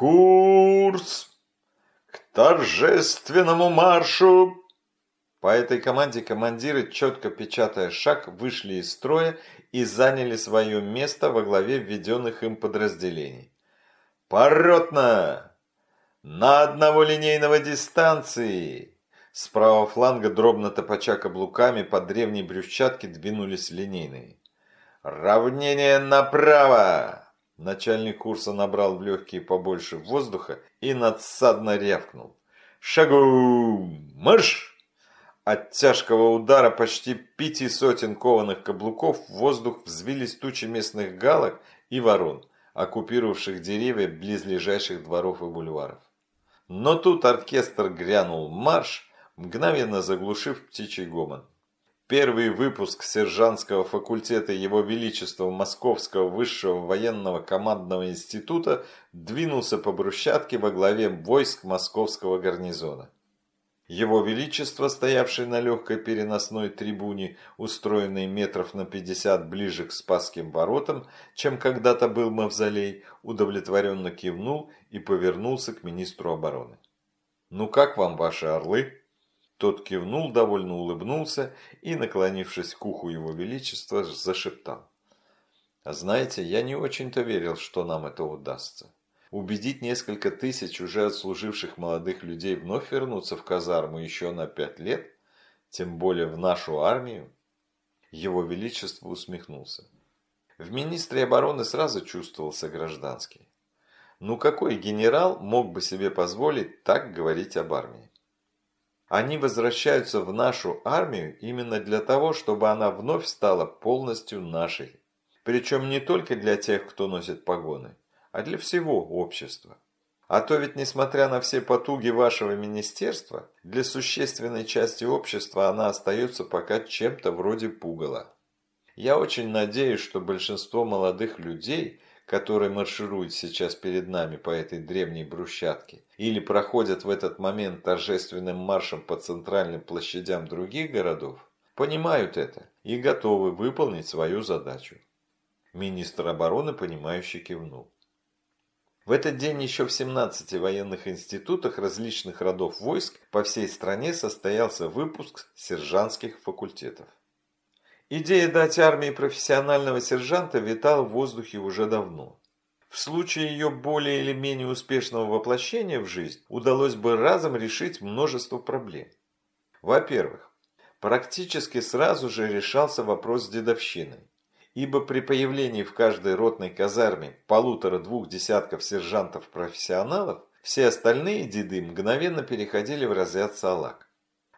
Курс к торжественному маршу! По этой команде командиры, четко печатая шаг, вышли из строя и заняли свое место во главе введенных им подразделений. «Поротно! На одного линейного дистанции!» С правого фланга, дробно топача каблуками, по древней брюшчатке двинулись линейные. «Равнение направо!» Начальник курса набрал в легкие побольше воздуха и надсадно рявкнул. «Шагу! Марш!» От тяжкого удара почти пяти сотен кованых каблуков в воздух взвились тучи местных галок и ворон, оккупировавших деревья близлежащих дворов и бульваров. Но тут оркестр грянул марш, мгновенно заглушив птичий гомон. Первый выпуск сержантского факультета Его Величества Московского высшего военного командного института двинулся по брусчатке во главе войск московского гарнизона. Его Величество, стоявший на легкой переносной трибуне, устроенной метров на 50 ближе к Спасским воротам, чем когда-то был мавзолей, удовлетворенно кивнул и повернулся к министру обороны. «Ну как вам ваши орлы?» Тот кивнул, довольно улыбнулся и, наклонившись к уху Его Величества, зашептал. «Знаете, я не очень-то верил, что нам это удастся убедить несколько тысяч уже отслуживших молодых людей вновь вернуться в казарму еще на пять лет, тем более в нашу армию? Его Величество усмехнулся. В министре обороны сразу чувствовался гражданский. Ну какой генерал мог бы себе позволить так говорить об армии? Они возвращаются в нашу армию именно для того, чтобы она вновь стала полностью нашей. Причем не только для тех, кто носит погоны, а для всего общества. А то ведь, несмотря на все потуги вашего министерства, для существенной части общества она остается пока чем-то вроде пугала. Я очень надеюсь, что большинство молодых людей, которые маршируют сейчас перед нами по этой древней брусчатке или проходят в этот момент торжественным маршем по центральным площадям других городов, понимают это и готовы выполнить свою задачу. Министр обороны, понимающе кивнул. В этот день еще в 17 военных институтах различных родов войск по всей стране состоялся выпуск сержантских факультетов. Идея дать армии профессионального сержанта витала в воздухе уже давно. В случае ее более или менее успешного воплощения в жизнь удалось бы разом решить множество проблем. Во-первых, практически сразу же решался вопрос с дедовщиной ибо при появлении в каждой ротной казарме полутора-двух десятков сержантов-профессионалов, все остальные деды мгновенно переходили в разряд салаг.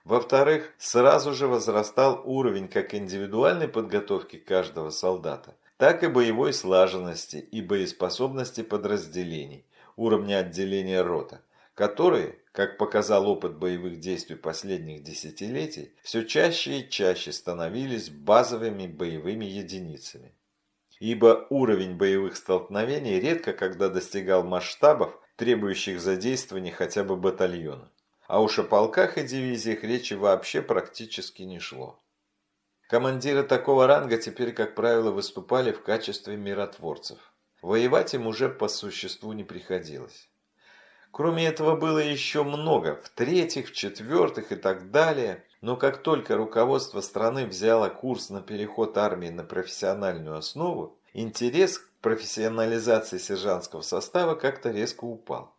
Во-вторых, сразу же возрастал уровень как индивидуальной подготовки каждого солдата, так и боевой слаженности и боеспособности подразделений, уровня отделения рота, которые, как показал опыт боевых действий последних десятилетий, все чаще и чаще становились базовыми боевыми единицами. Ибо уровень боевых столкновений редко когда достигал масштабов, требующих задействования хотя бы батальона. А уж о полках и дивизиях речи вообще практически не шло. Командиры такого ранга теперь, как правило, выступали в качестве миротворцев. Воевать им уже по существу не приходилось. Кроме этого было еще много, в-третьих, в-четвертых и так далее. Но как только руководство страны взяло курс на переход армии на профессиональную основу, интерес к профессионализации сержантского состава как-то резко упал.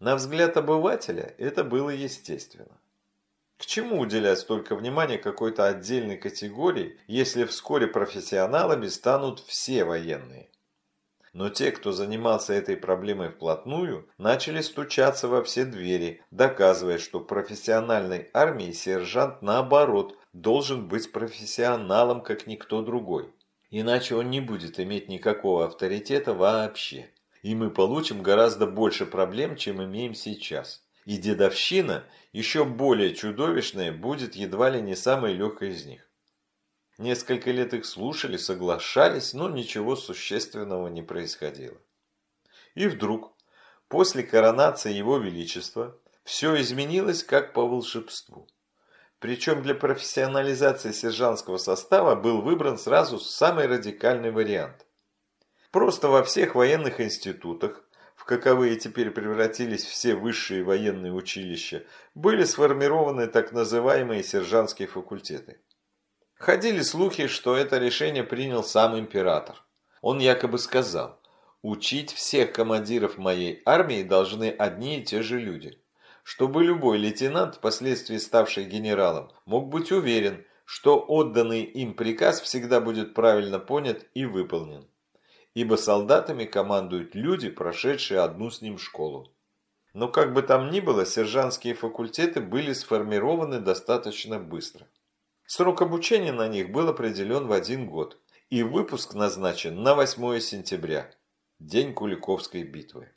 На взгляд обывателя это было естественно. К чему уделять столько внимания какой-то отдельной категории, если вскоре профессионалами станут все военные? Но те, кто занимался этой проблемой вплотную, начали стучаться во все двери, доказывая, что профессиональной армии сержант, наоборот, должен быть профессионалом, как никто другой. Иначе он не будет иметь никакого авторитета вообще. И мы получим гораздо больше проблем, чем имеем сейчас. И дедовщина, еще более чудовищная, будет едва ли не самой легкой из них. Несколько лет их слушали, соглашались, но ничего существенного не происходило. И вдруг, после коронации Его Величества, все изменилось как по волшебству. Причем для профессионализации сержантского состава был выбран сразу самый радикальный вариант. Просто во всех военных институтах, в каковые теперь превратились все высшие военные училища, были сформированы так называемые сержантские факультеты. Ходили слухи, что это решение принял сам император. Он якобы сказал, учить всех командиров моей армии должны одни и те же люди. Чтобы любой лейтенант, впоследствии ставший генералом, мог быть уверен, что отданный им приказ всегда будет правильно понят и выполнен. Ибо солдатами командуют люди, прошедшие одну с ним школу. Но как бы там ни было, сержантские факультеты были сформированы достаточно быстро. Срок обучения на них был определен в один год, и выпуск назначен на 8 сентября, день Куликовской битвы.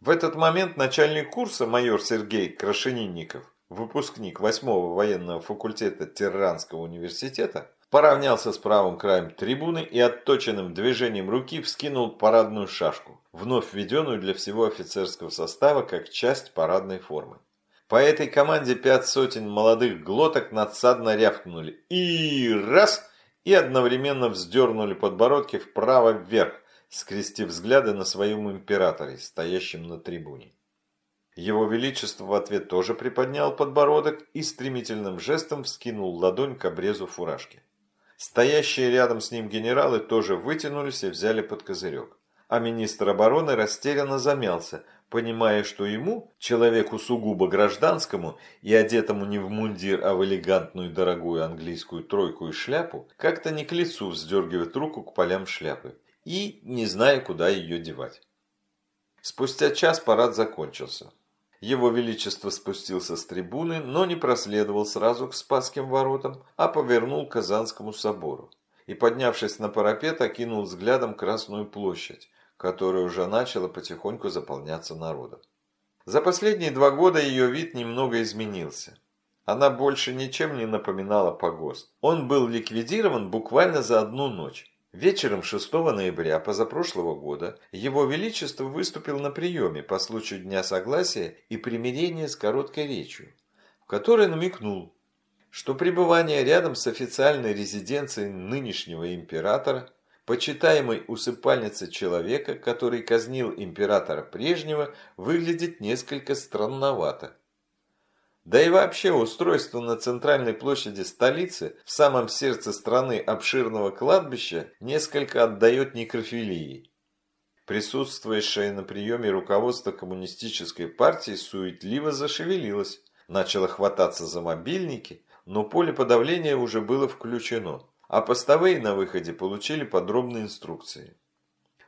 В этот момент начальник курса майор Сергей Крашенинников, выпускник 8-го военного факультета Тирранского университета, поравнялся с правым краем трибуны и отточенным движением руки вскинул парадную шашку, вновь введенную для всего офицерского состава как часть парадной формы. По этой команде пять сотен молодых глоток надсадно рявкнули и раз, и одновременно вздернули подбородки вправо-вверх, скрестив взгляды на своем императоре, стоящем на трибуне. Его Величество в ответ тоже приподнял подбородок и стремительным жестом вскинул ладонь к обрезу фуражки. Стоящие рядом с ним генералы тоже вытянулись и взяли под козырек. А министр обороны растерянно замялся, понимая, что ему, человеку сугубо гражданскому и одетому не в мундир, а в элегантную дорогую английскую тройку и шляпу, как-то не к лицу вздергивает руку к полям шляпы и не зная, куда ее девать. Спустя час парад закончился. Его Величество спустился с трибуны, но не проследовал сразу к Спасским воротам, а повернул к Казанскому собору. И, поднявшись на парапет, окинул взглядом Красную площадь, которая уже начала потихоньку заполняться народом. За последние два года ее вид немного изменился. Она больше ничем не напоминала погост. Он был ликвидирован буквально за одну ночь. Вечером 6 ноября позапрошлого года Его Величество выступил на приеме по случаю Дня Согласия и примирения с короткой речью, в которой намекнул, что пребывание рядом с официальной резиденцией нынешнего императора почитаемой усыпальницы человека, который казнил императора прежнего, выглядит несколько странновато. Да и вообще устройство на центральной площади столицы, в самом сердце страны обширного кладбища, несколько отдает некрофилии. Присутствующее на приеме руководство коммунистической партии суетливо зашевелилось, начало хвататься за мобильники, но поле подавления уже было включено а постовые на выходе получили подробные инструкции.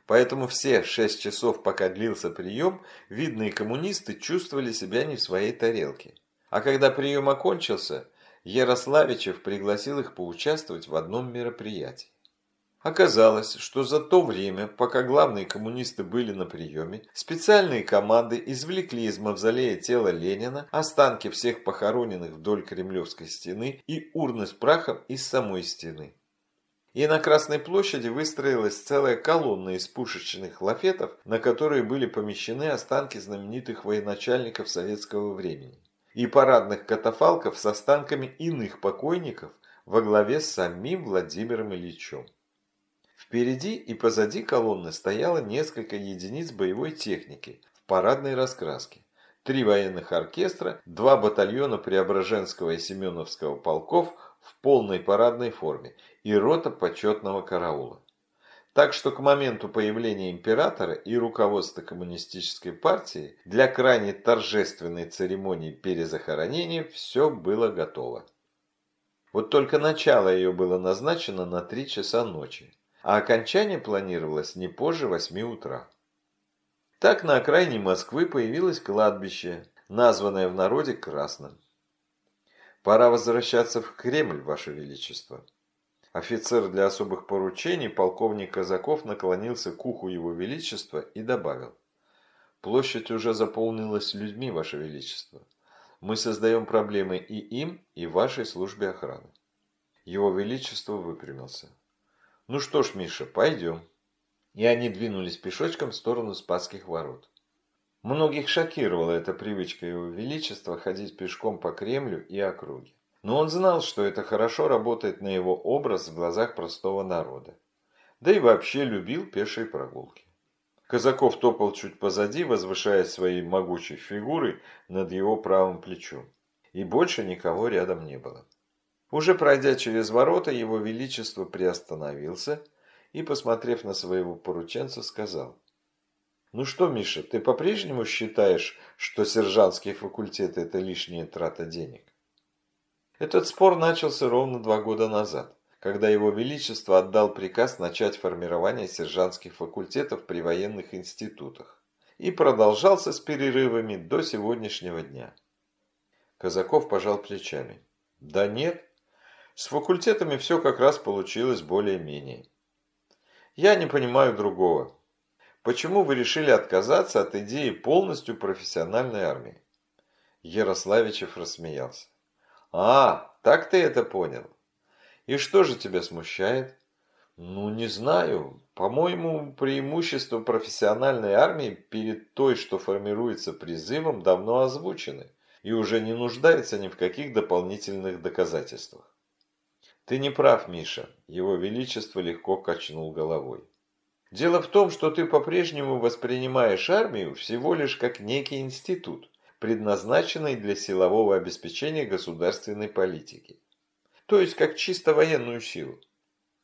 Поэтому все шесть часов, пока длился прием, видные коммунисты чувствовали себя не в своей тарелке. А когда прием окончился, Ярославичев пригласил их поучаствовать в одном мероприятии. Оказалось, что за то время, пока главные коммунисты были на приеме, специальные команды извлекли из мавзолея тело Ленина, останки всех похороненных вдоль Кремлевской стены и урны с прахом из самой стены. И на Красной площади выстроилась целая колонна из пушечных лафетов, на которые были помещены останки знаменитых военачальников советского времени. И парадных катафалков с останками иных покойников во главе с самим Владимиром Ильичем. Впереди и позади колонны стояло несколько единиц боевой техники в парадной раскраске. Три военных оркестра, два батальона Преображенского и Семеновского полков в полной парадной форме и рота почетного караула. Так что к моменту появления императора и руководства коммунистической партии для крайне торжественной церемонии перезахоронения все было готово. Вот только начало ее было назначено на 3 часа ночи а окончание планировалось не позже 8 утра. Так на окраине Москвы появилось кладбище, названное в народе Красным. Пора возвращаться в Кремль, Ваше Величество. Офицер для особых поручений, полковник Казаков, наклонился к уху Его Величества и добавил. Площадь уже заполнилась людьми, Ваше Величество. Мы создаем проблемы и им, и вашей службе охраны. Его Величество выпрямился. «Ну что ж, Миша, пойдем». И они двинулись пешочком в сторону Спасских ворот. Многих шокировала эта привычка его величества ходить пешком по Кремлю и округе. Но он знал, что это хорошо работает на его образ в глазах простого народа. Да и вообще любил пешие прогулки. Казаков топал чуть позади, возвышаясь своей могучей фигурой над его правым плечом. И больше никого рядом не было. Уже пройдя через ворота, его величество приостановился и, посмотрев на своего порученца, сказал. «Ну что, Миша, ты по-прежнему считаешь, что сержантский факультет – это лишняя трата денег?» Этот спор начался ровно два года назад когда Его Величество отдал приказ начать формирование сержантских факультетов при военных институтах и продолжался с перерывами до сегодняшнего дня. Казаков пожал плечами. Да нет, с факультетами все как раз получилось более-менее. Я не понимаю другого. Почему вы решили отказаться от идеи полностью профессиональной армии? Ярославичев рассмеялся. А, так ты это понял. И что же тебя смущает? Ну, не знаю. По-моему, преимущества профессиональной армии перед той, что формируется призывом, давно озвучены и уже не нуждаются ни в каких дополнительных доказательствах. Ты не прав, Миша. Его Величество легко качнул головой. Дело в том, что ты по-прежнему воспринимаешь армию всего лишь как некий институт, предназначенный для силового обеспечения государственной политики то есть как чисто военную силу.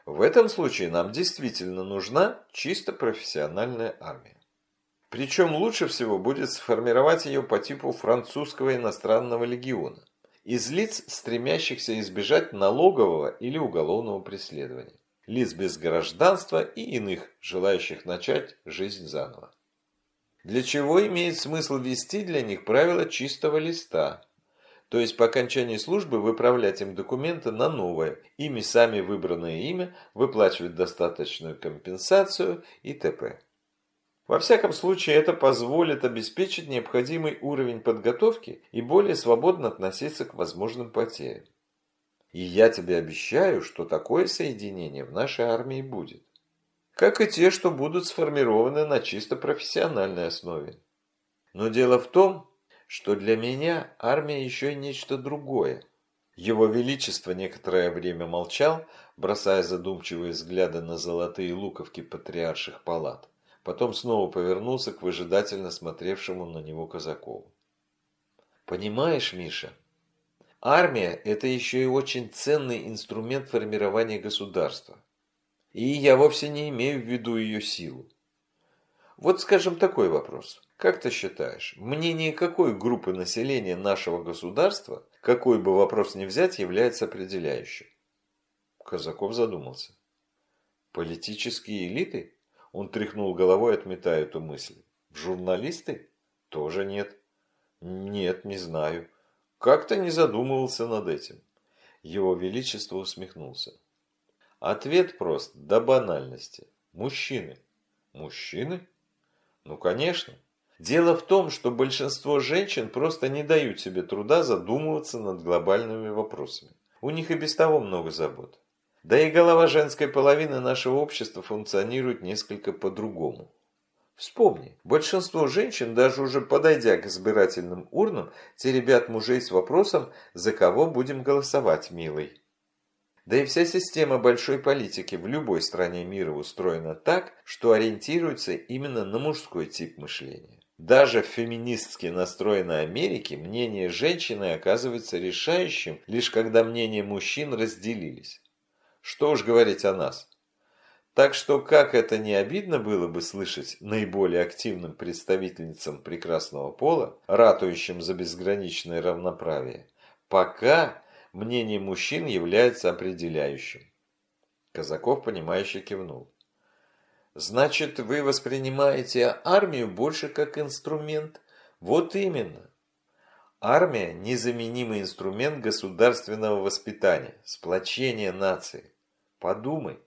В этом случае нам действительно нужна чисто профессиональная армия. Причем лучше всего будет сформировать ее по типу французского иностранного легиона, из лиц, стремящихся избежать налогового или уголовного преследования, лиц без гражданства и иных, желающих начать жизнь заново. Для чего имеет смысл вести для них правила чистого листа, то есть по окончании службы выправлять им документы на новое, ими сами выбранное имя, выплачивать достаточную компенсацию и т.п. Во всяком случае, это позволит обеспечить необходимый уровень подготовки и более свободно относиться к возможным потерям. И я тебе обещаю, что такое соединение в нашей армии будет. Как и те, что будут сформированы на чисто профессиональной основе. Но дело в том, что для меня армия еще и нечто другое. Его Величество некоторое время молчал, бросая задумчивые взгляды на золотые луковки патриарших палат. Потом снова повернулся к выжидательно смотревшему на него Казакову. «Понимаешь, Миша, армия – это еще и очень ценный инструмент формирования государства. И я вовсе не имею в виду ее силу. Вот скажем такой вопрос. Как ты считаешь, мнение какой группы населения нашего государства, какой бы вопрос ни взять, является определяющим? Казаков задумался. Политические элиты? Он тряхнул головой, отметая эту мысль. Журналисты? Тоже нет. Нет, не знаю. Как-то не задумывался над этим. Его Величество усмехнулся. Ответ прост, до банальности. Мужчины. Мужчины? Ну, конечно. Дело в том, что большинство женщин просто не дают себе труда задумываться над глобальными вопросами. У них и без того много забот. Да и голова женской половины нашего общества функционирует несколько по-другому. Вспомни, большинство женщин, даже уже подойдя к избирательным урнам, теребят мужей с вопросом «За кого будем голосовать, милый?». Да и вся система большой политики в любой стране мира устроена так, что ориентируется именно на мужской тип мышления. Даже в феминистски настроенной Америке мнение женщины оказывается решающим, лишь когда мнения мужчин разделились. Что уж говорить о нас. Так что, как это не обидно было бы слышать наиболее активным представительницам прекрасного пола, ратующим за безграничное равноправие, пока мнение мужчин является определяющим. Казаков, понимающе кивнул. Значит, вы воспринимаете армию больше как инструмент? Вот именно. Армия – незаменимый инструмент государственного воспитания, сплочения нации. Подумай.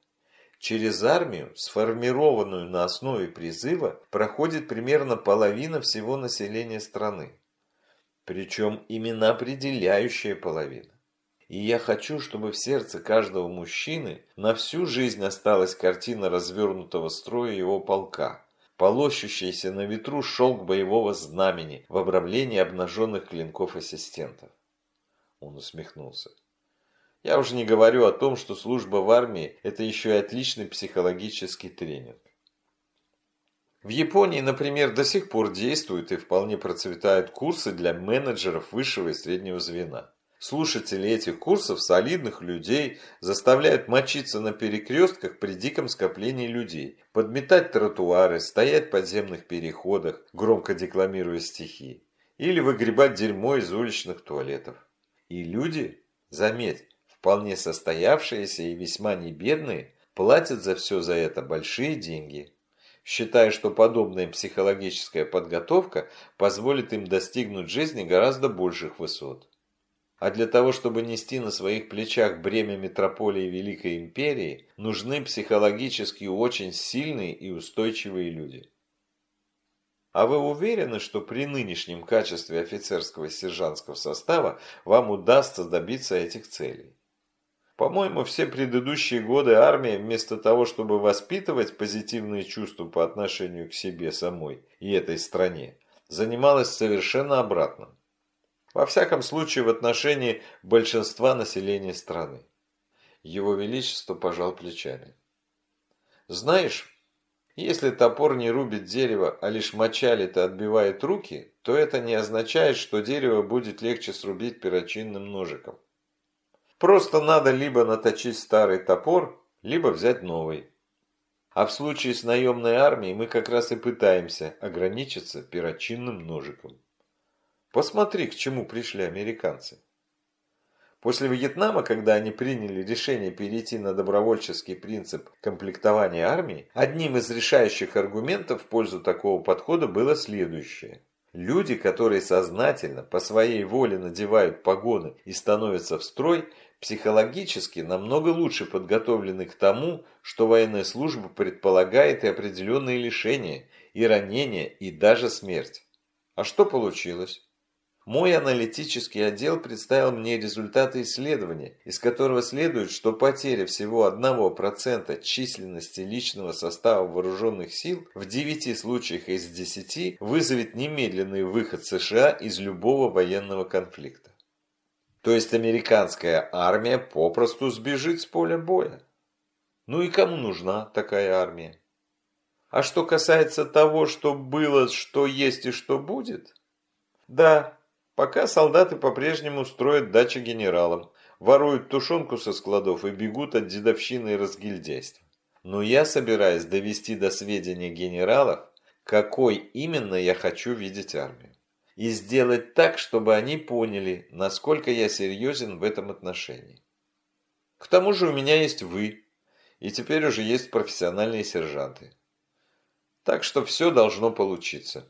Через армию, сформированную на основе призыва, проходит примерно половина всего населения страны. Причем именно определяющая половина. И я хочу, чтобы в сердце каждого мужчины на всю жизнь осталась картина развернутого строя его полка, полощущийся на ветру шелк боевого знамени в обрамлении обнаженных клинков ассистентов. Он усмехнулся. Я уже не говорю о том, что служба в армии – это еще и отличный психологический тренинг. В Японии, например, до сих пор действуют и вполне процветают курсы для менеджеров высшего и среднего звена. Слушатели этих курсов солидных людей заставляют мочиться на перекрестках при диком скоплении людей, подметать тротуары, стоять в подземных переходах, громко декламируя стихи, или выгребать дерьмо из уличных туалетов. И люди, заметь, вполне состоявшиеся и весьма небедные, платят за все за это большие деньги, считая, что подобная психологическая подготовка позволит им достигнуть жизни гораздо больших высот. А для того, чтобы нести на своих плечах бремя метрополии Великой Империи, нужны психологически очень сильные и устойчивые люди. А вы уверены, что при нынешнем качестве офицерского и сержантского состава вам удастся добиться этих целей? По-моему, все предыдущие годы армия вместо того, чтобы воспитывать позитивные чувства по отношению к себе самой и этой стране, занималась совершенно обратным. Во всяком случае, в отношении большинства населения страны. Его Величество пожал плечами. Знаешь, если топор не рубит дерево, а лишь мочалит и отбивает руки, то это не означает, что дерево будет легче срубить перочинным ножиком. Просто надо либо наточить старый топор, либо взять новый. А в случае с наемной армией мы как раз и пытаемся ограничиться перочинным ножиком. Посмотри, к чему пришли американцы. После Вьетнама, когда они приняли решение перейти на добровольческий принцип комплектования армии, одним из решающих аргументов в пользу такого подхода было следующее. Люди, которые сознательно, по своей воле надевают погоны и становятся в строй, психологически намного лучше подготовлены к тому, что военная служба предполагает и определенные лишения, и ранения, и даже смерть. А что получилось? Мой аналитический отдел представил мне результаты исследования, из которого следует, что потеря всего 1% численности личного состава вооруженных сил в 9 случаях из 10 вызовет немедленный выход США из любого военного конфликта. То есть американская армия попросту сбежит с поля боя. Ну и кому нужна такая армия? А что касается того, что было, что есть и что будет? Да, Пока солдаты по-прежнему строят дачи генералам, воруют тушенку со складов и бегут от дедовщины и разгильдяйства. Но я собираюсь довести до сведения генералов, какой именно я хочу видеть армию. И сделать так, чтобы они поняли, насколько я серьезен в этом отношении. К тому же у меня есть вы, и теперь уже есть профессиональные сержанты. Так что все должно получиться.